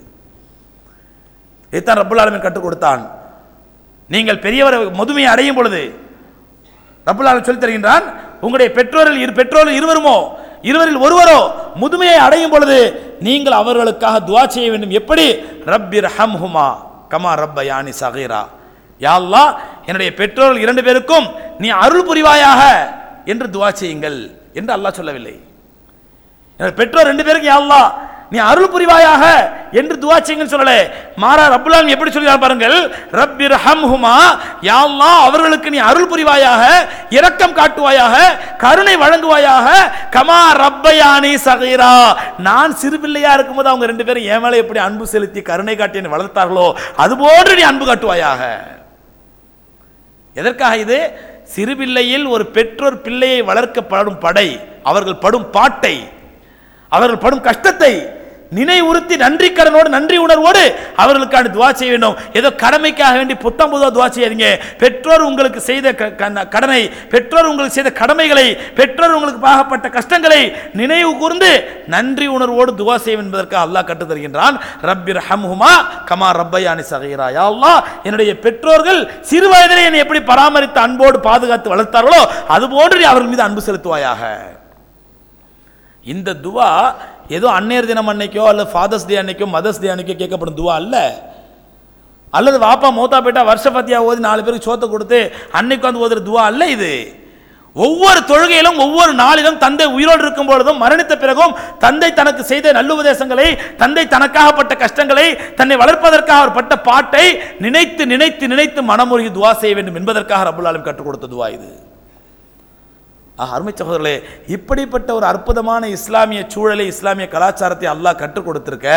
இதைத்தான் ரப்புல் ஆலமின் கற்றுக் கொடுத்தான்? நீங்கள் பெரியவர் முதுமையை அடையும் பொழுது ரப்புல் ஆலம் சொல்லித் தருகின்றான் உங்களுடைய பெற்றோரில் இரு பெற்றோரில் இருவருமோ இருவரில் ஒருவரோ முதுமையை அடையும் பொழுது நீங்கள் அவர்களுக்காக துவா செய்ய வேண்டும். எப்படி? ரப்பிர் ஹம்ஹுமா கமா ரப்ப யானி சகீரா யாழ்லா என்னுடைய பெற்றோர்கள் இரண்டு பேருக்கும் நீ அருள் புரிவாயாக என்று துவா செய்யுங்கள் என்று அல்லாஹ் சொல்லவில்லை. என்னோட பெற்றோர் ரெண்டு பேருக்கு யாழ்லா நீ அருள் புரிவாயாக என்று துவா செய்யுங்கன்னு சொல்லல. மாறா ரப்புல்லான் எப்படி சொல்கிறார் பாருங்கள். ரப்பிர் ரஹம் ஹுமா யாம்மா அவர்களுக்கு நீ அருள் புரிவாயாக இரக்கம் காட்டுவாயாக கருணை வழங்குவாயாக கமா ரப்பயானி சகீரா. நான் சிறுபிள்ளையா இருக்கும்போது அவங்க ரெண்டு பேரும் என் மேல எப்படி அன்பு செலுத்தி கருணை காட்டி என்னை வளர்த்தார்களோ அதுபோன்று நீ அன்பு காட்டுவாயாக. எதற்காக இது? சிறுபிள்ளையில் ஒரு பெற்றோர் பிள்ளையை வளர்க்கப்படும் படை. அவர்கள் படும் பாட்டை. அவர்கள் படும் கஷ்டத்தை நினைவுறுத்தி நன்றி கடனோடு நன்றி உணர்வோடு அவர்களுக்கான துவா செய்ய வேண்டும். ஏதோ கடமைக்காக வேண்டி புத்தம் புதுவாக துவா செய்யாதீங்க. பெற்றோர் உங்களுக்கு செய்த க- கடனை பெற்றோர் உங்களுக்கு செய்த கடமைகளை பெற்றோர் உங்களுக்கு பாகப்பட்ட கஷ்டங்களை நினைவு கூர்ந்து நன்றி உணர்வோடு துவா செய்யும் என்பதற்காக அல்லாஹ் கற்றுத் தருகின்றான். ரப்பிர் ஹம்ஹுமா கமா ரப்பயானி சகைரா. யா என்னுடைய பெற்றோர்கள் சிறு வயதிலே என்னை எப்படி பராமரித்து அன்போடு பாதுகாத்து வளர்த்தார்களோ அதுபோன்று அவர்கள் மீது அன்பு செலுத்துவாயாக. இந்த துவா ஏதோ அன்னையர் தினம் அன்னைக்கோ அல்லது ஃபாதர்ஸ் டே அன்னைக்கோ மதர்ஸ் டே அன்னைக்கோ கேட்கப்படும் துவா அல்ல. அல்லது வாப்பா மூத்தா போயிட்டா வருஷ பத்தியா ஓதி நாலு பேருக்கு சோத்தை கொடுத்து அன்னைக்கு வந்து ஓதுற துவா அல்ல இது. ஒவ்வொரு தொழுகையிலும் ஒவ்வொரு நாளிலும் தந்தை உயிரோடு இருக்கும் பொழுதும் மரணித்த பிறகும் தந்தை தனக்கு செய்த நல்லுபதேசங்களை தந்தை தனக்காகப்பட்ட கஷ்டங்களை தன்னை வளர்ப்பதற்காக அவர் பட்ட பாட்டை நினைத்து நினைத்து நினைத்து மனமுருகி துவா செய்ய வேண்டும் என்பதற்காக ரபுல்லாலும் கற்றுக் கொடுத்த துவா இது. ஆக, அருமை சகோதரர்களே இப்படிப்பட்ட ஒரு அற்புதமான இஸ்லாமிய சூழலை இஸ்லாமிய கலாச்சாரத்தை அல்லாஹ் கற்றுக் கொடுத்துருக்க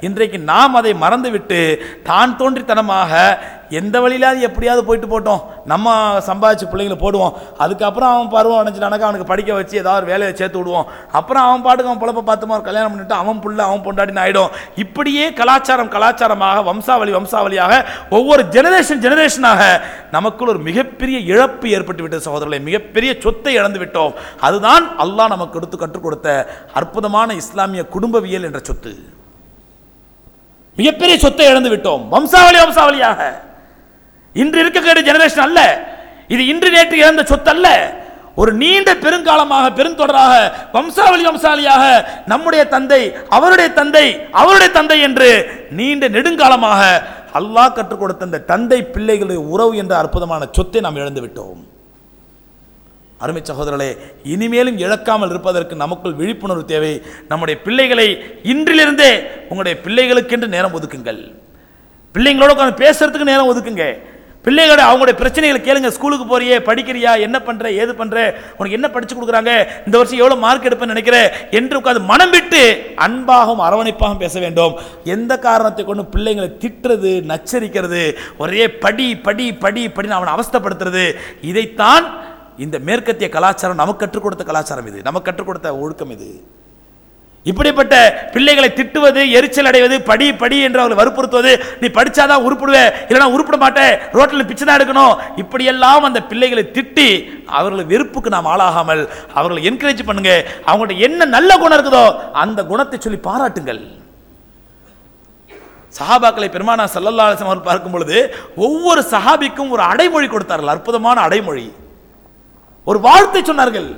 இன்றைக்கு நாம் அதை மறந்துவிட்டு தான் தோன்றித்தனமாக எந்த வழியிலாவது எப்படியாவது போயிட்டு போட்டோம். நம்ம சம்பாதிச்சு பிள்ளைங்களை போடுவோம். அதுக்கப்புறம் அவன் பருவம் அடைஞ்சிட்டானாக்கா அவனுக்கு படிக்க வச்சு ஏதாவது வேலையை சேர்த்து விடுவோம். அப்புறம் அவன் பாட்டுக்கு அவன் பிழப்ப பார்த்துமா ஒரு கல்யாணம் பண்ணிட்டு அவன் புள்ள அவன் பொண்டாட்டின்னு ஆகிடும் இப்படியே கலாச்சாரம் கலாச்சாரமாக வம்சாவளி வம்சாவளியாக ஒவ்வொரு ஜெனரேஷன் ஜெனரேஷனாக நமக்குள் ஒரு மிகப்பெரிய இழப்பு ஏற்பட்டு விட்டது சகோதரர்களை. மிகப்பெரிய சொத்தை இழந்து விட்டோம். அதுதான் அல்லாஹ் நமக்கு எடுத்து கற்றுக் கொடுத்த அற்புதமான இஸ்லாமிய குடும்பவியல் என்ற சொத்து. மிகப்பெரிய சொத்தை இழந்து விட்டோம். வம்சாவளி வம்சாவளியாக. இன்று இருக்கக்கூடிய ஜெனரேஷன் அல்ல. இது இன்று நேற்று இழந்த சொத்து அல்ல ஒரு நீண்ட பெருங்காலமாக பெருந்தொடராக வம்சாவளி வம்சாவளியாக நம்முடைய தந்தை அவருடைய தந்தை அவருடைய தந்தை என்று நீண்ட நெடுங்காலமாக அல்லாஹ் கற்றுக் கொடுத்த இந்த தந்தை பிள்ளைகளுடைய உறவு என்ற அற்புதமான சொத்தை நாம் இழந்து விட்டோம். அருமை சகோதரர்களே இனிமேலும் இழக்காமல் இருப்பதற்கு நமக்குள் விழிப்புணர்வு தேவை. நம்முடைய பிள்ளைகளை இன்றிலிருந்தே உங்களுடைய பிள்ளைகளுக்கென்று நேரம் ஒதுக்குங்கள். பிள்ளைங்களோட உட்கார்ந்து பேசுறதுக்கு நேரம் ஒதுக்குங்க. பிள்ளைகளோட அவங்களுடைய பிரச்சனைகளை கேளுங்க. ஸ்கூலுக்கு போறியே படிக்கிறியா என்ன பண்ற ஏது பண்ற உனக்கு என்ன படிச்சு கொடுக்குறாங்க இந்த வருஷம் எவ்வளவு மார்க் எடுப்பேன்னு நினைக்கிற என்று உட்காந்து மனம் விட்டு அன்பாகவும் அரவணைப்பாகவும் பேச வேண்டும். எந்த காரணத்தை கொண்டு பிள்ளைங்களை திட்டுறது நச்சரிக்கிறது ஒரே படி படி படி படின்னு அவனை அவஸ்தப்படுத்துறது இதைத்தான் இந்த மேற்கத்திய கலாச்சாரம் நமக்கு கற்றுக் கொடுத்த கலாச்சாரம் இது. நமக்கு கற்றுக் கொடுத்த ஒழுக்கம் இது. இப்படிப்பட்ட பிள்ளைகளை திட்டுவது எரிச்சல் அடைவது படி படி என்று அவர்களை வற்புறுத்துவது நீ படிச்சாதான் உருப்பிடுவே இல்லைன்னா உருப்பிட மாட்டேன் ரோட்டில் பிச்சை தான் எடுக்கணும். இப்படியெல்லாம் அந்த பிள்ளைகளை திட்டி அவர்களை வெறுப்புக்கு நாம் ஆளாகாமல் அவர்களை என்கரேஜ் பண்ணுங்க. அவங்கள்ட்ட என்ன நல்ல குணம் இருக்குதோ அந்த குணத்தை சொல்லி பாராட்டுங்கள். சஹாபாக்களை பெருமானா சல்லல்லாசம் அலிஸ்லாம் அவர்கள் பார்க்கும் பொழுது ஒவ்வொரு சஹாபிக்கும் ஒரு அடைமொழி கொடுத்தார்கள் அற்புதமான அடைமொழி. ஒரு வாழ்த்தை சொன்னார்கள்.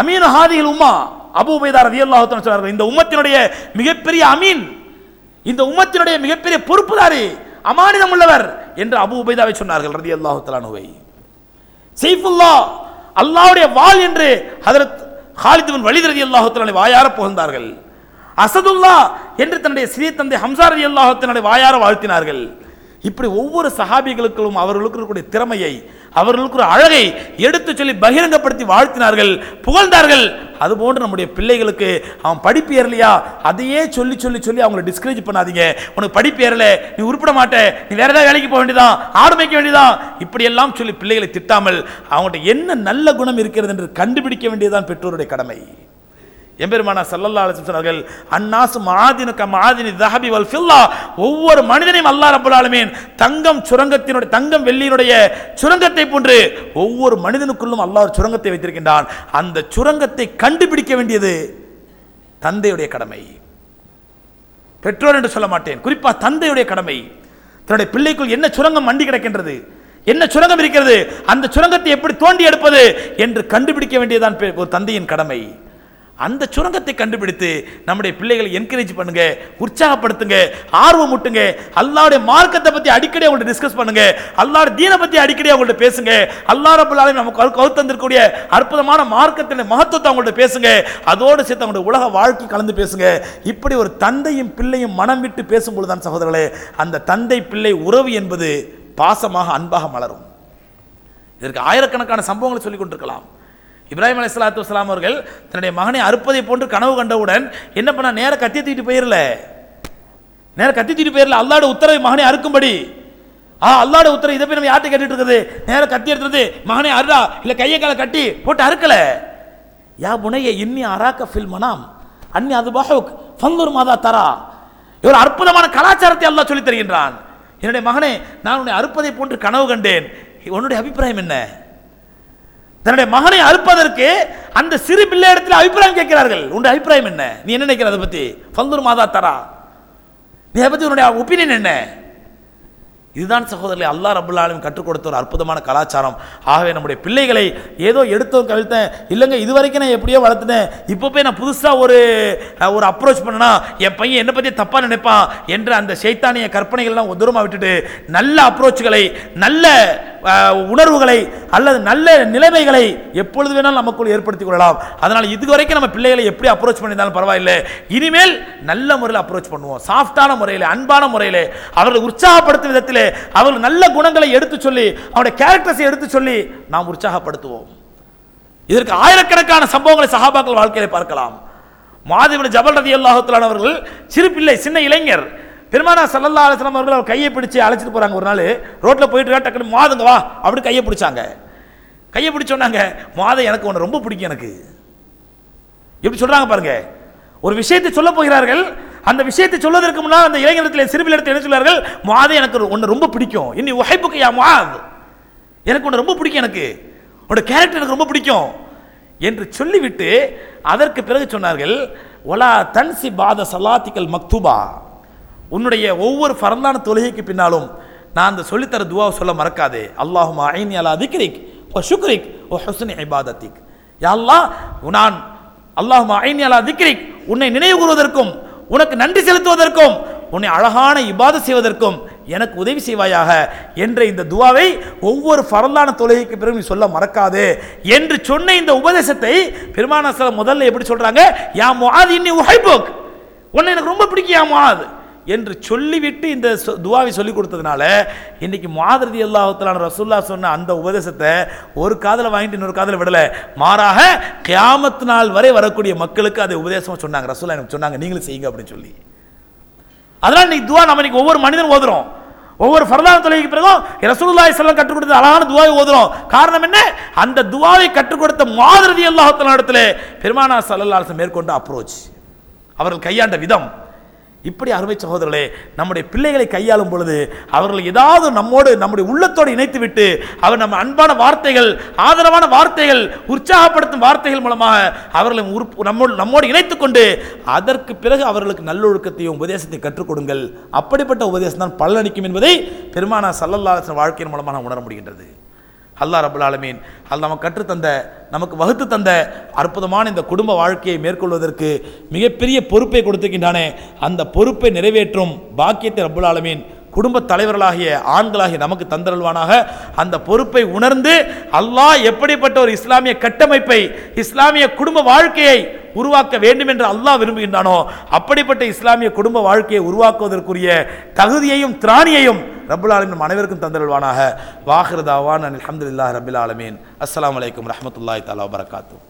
அமீன் ஹாதிகள் உமா அபு உபைதா அல்லாஹத்தன் சொல்றார்கள் இந்த உம்மத்தினுடைய மிகப்பெரிய அமீன் இந்த உம்மத்தினுடைய மிகப்பெரிய பொறுப்புதாரி அமானிதம் உள்ளவர் என்று அபு உபைதாவை சொன்னார்கள் ரலியல்லாஹு தஆலாவை சைஃபுல்லா அல்லாவுடைய வாள் என்று ஹதரத் ஹாலித் வலிது ரதி ரலியல்லாஹு வாயார புகழ்ந்தார்கள். அசதுல்லா என்று தன்னுடைய சிறிய தந்தை ஹம்சா ரதி அல்லாஹத்தினுடைய வாயார வாழ்த்தினார்கள். இப்படி ஒவ்வொரு சஹாபிகளுக்கும் அவர்களுக்கு இருக்கக்கூடிய திறமையை அவர்களுக்கு ஒரு அழகை எடுத்து சொல்லி பகிரங்கப்படுத்தி வாழ்த்தினார்கள் புகழ்ந்தார்கள். அதுபோன்று நம்முடைய பிள்ளைகளுக்கு அவன் படிப்பு ஏறலையா? அதையே சொல்லி சொல்லி சொல்லி அவங்களை டிஸ்கரேஜ் பண்ணாதீங்க. உனக்கு படிப்பு ஏறல நீ உருப்பிட மாட்ட நீ வேற ஏதாவது வேலைக்கு போக வேண்டியதான் ஆடு மேய்க்க வேண்டியதான் இப்படியெல்லாம் சொல்லி பிள்ளைகளை திட்டாமல் அவங்கள்ட்ட என்ன நல்ல குணம் இருக்கிறது என்று கண்டுபிடிக்க வேண்டியதுதான் பெற்றோருடைய கடமை. எம்பெருமானா சல்லல்லா அலிஸ்லம் சொன்னார்கள் அன்னாசு மாதினுக்க மாதினி தஹபி வல் ஃபில்லா. ஒவ்வொரு மனிதனையும் அல்லா ரப்பல் தங்கம் சுரங்கத்தினுடைய தங்கம் வெள்ளியினுடைய சுரங்கத்தை போன்று ஒவ்வொரு மனிதனுக்குள்ளும் அல்லாஹ் ஒரு சுரங்கத்தை வைத்திருக்கின்றான். அந்த சுரங்கத்தை கண்டுபிடிக்க வேண்டியது தந்தையுடைய கடமை. பெற்றோர் என்று சொல்ல மாட்டேன். குறிப்பாக தந்தையுடைய கடமை. தன்னுடைய பிள்ளைக்குள் என்ன சுரங்கம் மண்டி கிடக்கின்றது என்ன சுரங்கம் இருக்கிறது அந்த சுரங்கத்தை எப்படி தோண்டி எடுப்பது என்று கண்டுபிடிக்க வேண்டியதுதான் பெ- ஒரு தந்தையின் கடமை. அந்த சுரங்கத்தை கண்டுபிடித்து நம்முடைய பிள்ளைகளை என்கரேஜ் பண்ணுங்க உற்சாகப்படுத்துங்க ஆர்வம் முட்டுங்க அல்லாஹ்வுடைய மார்க்கத்தை பத்தி அடிக்கடி அவங்கள்ட்ட டிஸ்கஸ் பண்ணுங்க. அல்லாட தீனை பத்தி அடிக்கடி அவங்கள்ட்ட பேசுங்க. அல்லாஹ் ரப்பல் நமக்கு கவு- தந்திருக்கக்கூடிய அற்புதமான மார்க்கத்தின் மகத்துவத்தை அவங்கள்ட்ட பேசுங்க. அதோடு சேர்த்து அவங்களுடைய உலக வாழ்க்கை கலந்து பேசுங்க. இப்படி ஒரு தந்தையும் பிள்ளையும் மனம் விட்டு பேசும்பொழுது தான் சகோதரர்களே அந்த தந்தை பிள்ளை உறவு என்பது பாசமாக அன்பாக மலரும். இதற்கு ஆயிரக்கணக்கான சம்பவங்களை சொல்லிக் கொண்டிருக்கலாம். இப்ராஹிம் அலி சலாத்து வலாம் அவர்கள் தன்னுடைய மகனை அறுப்பதை போன்று கனவு கண்டவுடன் என்ன பண்ண நேரம் கத்தி தூக்கிட்டு போயிடல நேரம் கத்தி தூக்கிட்டு போயிடல அல்லாட உத்தரவை மகனை அறுக்கும்படி. ஆ அல்லாட உத்தரவு இதை போய் நம்ம யார்கிட்ட கேட்டுட்டு இருக்குது நேர கத்தி எடுத்துறது மகனை அறுடா. இல்லை கையை காலை கட்டி போட்டு அறுக்கல. யா புனைய இன்னி அராக்க ஃபில் மனாம். அன்னி அது பஹுக். ஃபந்தூர் மாதா தரா. இவர் அற்புதமான கலாச்சாரத்தை அல்லாஹ் சொல்லித் தருகின்றான். என்னுடைய மகனே நான் உன்னை அறுப்பதை போன்று கனவு கண்டேன். உன்னுடைய அபிப்பிராயம் என்ன? தன்னுடைய மகனை அறுப்பதற்கு அந்த சிறு பிள்ளை இடத்துல அபிப்பிராயம் கேட்கிறார்கள். உன்னுடைய அபிப்பிராயம் என்ன? நீ என்ன நினைக்கிற அதை பத்தி? பந்தூர் மாதா தரா. நீ அதை பத்தி உன்னுடைய ஒப்பீனியன் என்ன? இதுதான் சகோதரர்களை அல்லாஹ் ரபுல் கற்றுக் கொடுத்த ஒரு அற்புதமான கலாச்சாரம். ஆகவே நம்முடைய பிள்ளைகளை ஏதோ எடுத்தோம் கவிழ்த்தேன் இல்லைங்க இது வரைக்கும் நான் எப்படியோ வளர்த்துனேன். இப்போ போய் நான் புதுசாக ஒரு ஒரு அப்ரோச் பண்ணனா என் பையன் என்னை பற்றி தப்பாக நினைப்பான் என்ற அந்த சைத்தானிய கற்பனைகள்லாம் தூரமாக விட்டுட்டு நல்ல அப்ரோச்சுகளை நல்ல உணர்வுகளை அல்லது நல்ல நிலைமைகளை எப்பொழுது வேணாலும் நமக்குள் ஏற்படுத்திக் கொள்ளலாம். அதனால் இதுவரைக்கும் நம்ம பிள்ளைகளை எப்படி அப்ரோச் பண்ணியிருந்தாலும் பரவாயில்லை. இனிமேல் நல்ல முறையில் அப்ரோச் பண்ணுவோம். சாஃப்டான முறையில் அன்பான முறையில் அவர்களை உற்சாகப்படுத்தும் விதத்தில் அவர்கள் நல்ல குணங்களை எடுத்து சொல்லி அவருடைய கேரக்டர்ஸை எடுத்து சொல்லி நாம் உற்சாகப்படுத்துவோம். இதற்கு ஆயிரக்கணக்கான சம்பவங்களை சகாபாக்கள் வாழ்க்கையில பார்க்கலாம். மாதிபின் ஜபல் ரதி அல்லாஹத்திலானவர்கள் சிறு பிள்ளை சின்ன இளைஞர். பெருமானா சல்லல்லா அலுவலம் அவர்கள் அவர் கையை பிடிச்சி அழைச்சிட்டு போறாங்க. ஒரு நாள் ரோட்ல போயிட்டு இருக்கா, டக்குனு மாதுங்க வா அப்படி கையை பிடிச்சாங்க. கையை பிடிச்ச சொன்னாங்க எனக்கு ஒன்று ரொம்ப பிடிக்கும் எனக்கு. எப்படி சொல்றாங்க பாருங்க. ஒரு விஷயத்தை சொல்ல போகிறார்கள் அந்த விஷயத்தை சொல்வதற்கு முன்னால் அந்த இளைஞரத்தில் சிறுபிள்ளத்தில் என்ன சொல்கிறார்கள்? மாதம் எனக்கு ஒன்று ரொம்ப பிடிக்கும். இன்னி உழைப்புக்கு யா மாத் எனக்கு ஒன்று ரொம்ப பிடிக்கும் எனக்கு. உன்னோட கேரக்டர் எனக்கு ரொம்ப பிடிக்கும் என்று சொல்லிவிட்டு அதற்கு பிறகு சொன்னார்கள் ஒலா தன்சி பாத சலாத்திக்கல் மக்தூபா. உன்னுடைய ஒவ்வொரு பரந்தான தொழுகைக்கு பின்னாலும் நான் அந்த சொல்லித்தர துவாவை சொல்ல மறக்காதே. அல்லாஹும் ஐனி அலா திக்ரிக் ஓ ஷுக்ரிக் ஓ ஹுஸ்னி ஐபாதத்திக் யா அல்லாஹ் நான் அல்லாஹும் ஐனி அலா திக்ரிக் உன்னை நினைவு கூறுவதற்கும் உனக்கு நன்றி செலுத்துவதற்கும் உன்னை அழகான இபாத செய்வதற்கும் எனக்கு உதவி செய்வாயாக என்ற இந்த துவாவை ஒவ்வொரு ஃபரலான தொழுகைக்கு பிறகு நீ சொல்ல மறக்காதே என்று சொன்ன இந்த உபதேசத்தை பெருமானாசலம் முதல்ல எப்படி சொல்றாங்க? யா முஹாத் இன்னி உஹைபோக். உன்னை எனக்கு ரொம்ப பிடிக்கும் யா முஹாத் என்று சொல்லிவிட்டு இந்த துவாவை சொல்லி கொடுத்ததுனால இன்னைக்கு மாதிரதி அல்லாஹத்தலான ரசுல்லா சொன்ன அந்த உபதேசத்தை ஒரு காதில் வாங்கிட்டு இன்னொரு காதில் விடலை. மாறாக கியாமத்து நாள் வரை வரக்கூடிய மக்களுக்கு அதை உபதேசமாக சொன்னாங்க. ரசூல்லா எனக்கு சொன்னாங்க நீங்களும் செய்யுங்க அப்படின்னு சொல்லி. அதனால் இன்னைக்கு துவா நம்ம இன்னைக்கு ஒவ்வொரு மனிதனும் ஓதுறோம். ஒவ்வொரு ஃபர்தான தொலைக்கு பிறகும் ரசூலுல்லாஹி இஸ்லாம் கற்றுக் கொடுத்த அழகான துவாவை ஓதுறோம். காரணம் என்ன? அந்த துவாவை கற்றுக் கொடுத்த மாதிரி அல்லாஹத்தலான இடத்துல பெருமானா ஸல்லல்லாஹு மேற்கொண்ட அப்ரோச் அவர்கள் கையாண்ட விதம். இப்படி அருமை சகோதரர்களே நம்முடைய பிள்ளைகளை கையாளும் பொழுது அவர்கள் ஏதாவது நம்மோடு நம்முடைய உள்ளத்தோடு இணைத்து விட்டு அவர் நம்ம அன்பான வார்த்தைகள் ஆதரவான வார்த்தைகள் உற்சாகப்படுத்தும் வார்த்தைகள் மூலமாக அவர்களை உறுப்பு- நம்மோடு நம்மோடு இணைத்து கொண்டு அதற்கு பிறகு அவர்களுக்கு நல்லொழுக்கத்தையும் உபதேசத்தையும் கற்றுக் கொடுங்கள். அப்படிப்பட்ட உபதேசம் தான் பலனளிக்கும் என்பதை பெருமானா சல்லல்லா வாழ்க்கையின் மூலமாக உணர முடிகின்றது. அல்லாஹ் ரபுல் ஆலமீன். அல்லாஹ் நமக்கு கற்றுத்தந்த நமக்கு வகுத்து தந்த அற்புதமான இந்த குடும்ப வாழ்க்கையை மேற்கொள்வதற்கு மிகப்பெரிய பொறுப்பை கொடுத்துக்கின்றானே. அந்த பொறுப்பை நிறைவேற்றும் பாக்கியத்தை ரபுல் ஆலமீன் குடும்ப தலைவர்களாகிய ஆண்களாகிய நமக்கு தந்தருள்வானாக. அந்த பொறுப்பை உணர்ந்து அல்லாஹ் எப்படிப்பட்ட ஒரு இஸ்லாமிய கட்டமைப்பை இஸ்லாமிய குடும்ப வாழ்க்கையை உருவாக்க வேண்டும் என்று அல்லாஹ் விரும்புகின்றானோ அப்படிப்பட்ட இஸ்லாமிய குடும்ப வாழ்க்கையை உருவாக்குவதற்குரிய தகுதியையும் திராணியையும் ரபுல் ஆலமின் அனைவருக்கும் தந்தருள்வானாக. வாஹிருதாவான் அலமதுல்லா ரபுல் ஆலமீன். அஸ்லாம் வலைக்கம் ரஹமத்துல்லாய் தஆலா வபரகாத்துஹு.